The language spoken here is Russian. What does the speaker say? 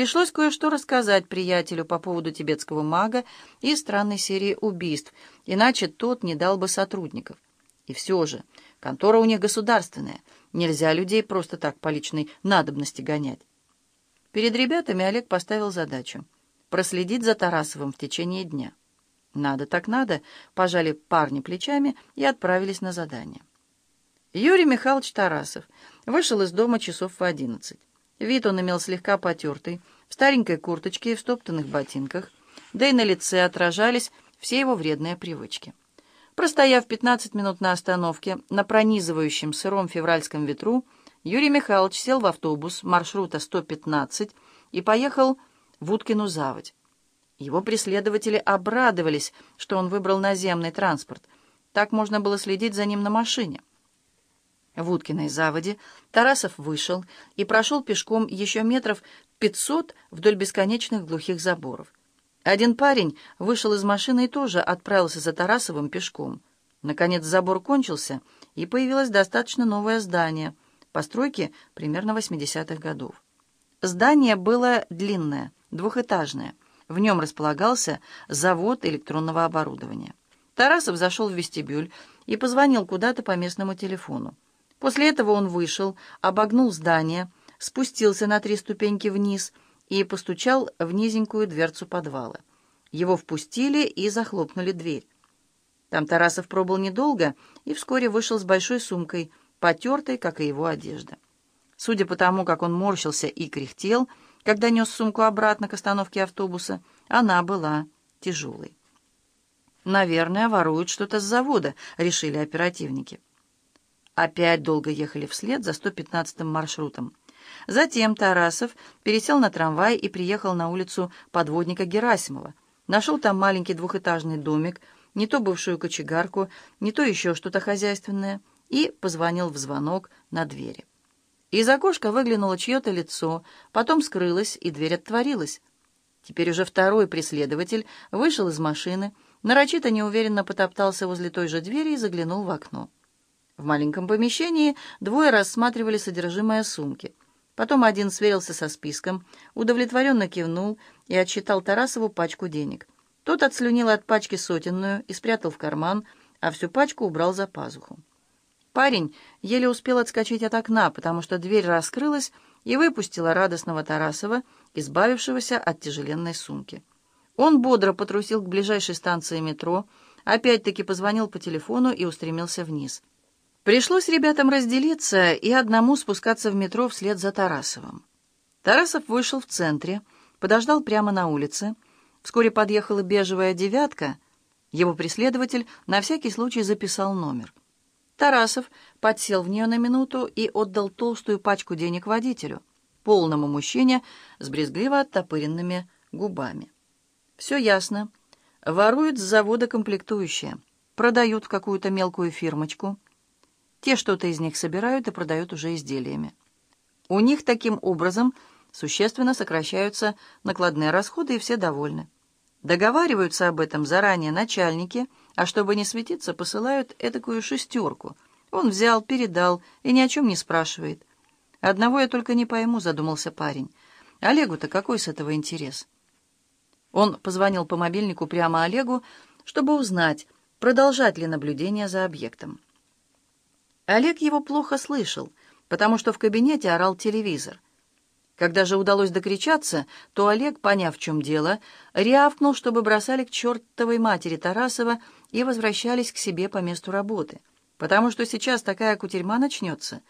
Пришлось кое-что рассказать приятелю по поводу тибетского мага и странной серии убийств, иначе тот не дал бы сотрудников. И все же, контора у них государственная, нельзя людей просто так по личной надобности гонять. Перед ребятами Олег поставил задачу — проследить за Тарасовым в течение дня. «Надо так надо», — пожали парни плечами и отправились на задание. Юрий Михайлович Тарасов вышел из дома часов в одиннадцать. Вид он имел слегка потертый, в старенькой курточке и в стоптанных ботинках, да и на лице отражались все его вредные привычки. Простояв 15 минут на остановке на пронизывающем сыром февральском ветру, Юрий Михайлович сел в автобус маршрута 115 и поехал в Уткину заводь. Его преследователи обрадовались, что он выбрал наземный транспорт. Так можно было следить за ним на машине. В Уткиной заводе Тарасов вышел и прошел пешком еще метров пятьсот вдоль бесконечных глухих заборов. Один парень вышел из машины и тоже отправился за Тарасовым пешком. Наконец забор кончился, и появилось достаточно новое здание, постройки примерно 80-х годов. Здание было длинное, двухэтажное. В нем располагался завод электронного оборудования. Тарасов зашел в вестибюль и позвонил куда-то по местному телефону. После этого он вышел, обогнул здание, спустился на три ступеньки вниз и постучал в низенькую дверцу подвала. Его впустили и захлопнули дверь. Там Тарасов пробыл недолго и вскоре вышел с большой сумкой, потертой, как и его одежда. Судя по тому, как он морщился и кряхтел, когда нес сумку обратно к остановке автобуса, она была тяжелой. «Наверное, воруют что-то с завода», — решили оперативники. Опять долго ехали вслед за 115-м маршрутом. Затем Тарасов пересел на трамвай и приехал на улицу подводника Герасимова. Нашел там маленький двухэтажный домик, не то бывшую кочегарку, не то еще что-то хозяйственное, и позвонил в звонок на двери. Из окошка выглянуло чье-то лицо, потом скрылось, и дверь отворилась. Теперь уже второй преследователь вышел из машины, нарочито неуверенно потоптался возле той же двери и заглянул в окно. В маленьком помещении двое рассматривали содержимое сумки. Потом один сверился со списком, удовлетворенно кивнул и отсчитал Тарасову пачку денег. Тот отслюнил от пачки сотенную и спрятал в карман, а всю пачку убрал за пазуху. Парень еле успел отскочить от окна, потому что дверь раскрылась и выпустила радостного Тарасова, избавившегося от тяжеленной сумки. Он бодро потрусил к ближайшей станции метро, опять-таки позвонил по телефону и устремился вниз. Пришлось ребятам разделиться и одному спускаться в метро вслед за Тарасовым. Тарасов вышел в центре, подождал прямо на улице. Вскоре подъехала бежевая «девятка». Его преследователь на всякий случай записал номер. Тарасов подсел в нее на минуту и отдал толстую пачку денег водителю, полному мужчине с брезгливо оттопыренными губами. Все ясно. Воруют с завода комплектующие, продают в какую-то мелкую фирмочку — те что-то из них собирают и продают уже изделиями. У них таким образом существенно сокращаются накладные расходы, и все довольны. Договариваются об этом заранее начальники, а чтобы не светиться, посылают этакую шестерку. Он взял, передал и ни о чем не спрашивает. «Одного я только не пойму», — задумался парень. «Олегу-то какой с этого интерес?» Он позвонил по мобильнику прямо Олегу, чтобы узнать, продолжать ли наблюдение за объектом. Олег его плохо слышал, потому что в кабинете орал телевизор. Когда же удалось докричаться, то Олег, поняв, в чем дело, рявкнул, чтобы бросали к чертовой матери Тарасова и возвращались к себе по месту работы, потому что сейчас такая кутерьма начнется —